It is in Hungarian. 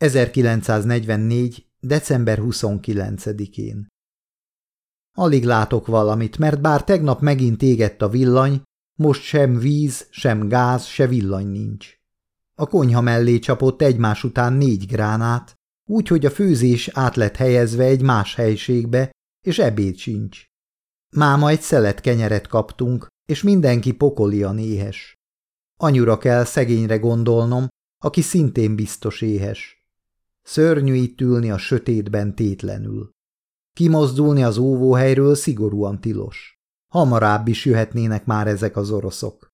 1944. december 29-én. Alig látok valamit, mert bár tegnap megint égett a villany, most sem víz, sem gáz, se villany nincs. A konyha mellé csapott egymás után négy gránát, úgy, hogy a főzés át lett helyezve egy más helységbe, és ebéd sincs. Máma egy szelet kenyeret kaptunk, és mindenki pokolian éhes. Anyura kell szegényre gondolnom, aki szintén biztos éhes. Szörnyű itt ülni a sötétben tétlenül. Kimozdulni az óvóhelyről szigorúan tilos. Hamarabb is jöhetnének már ezek az oroszok.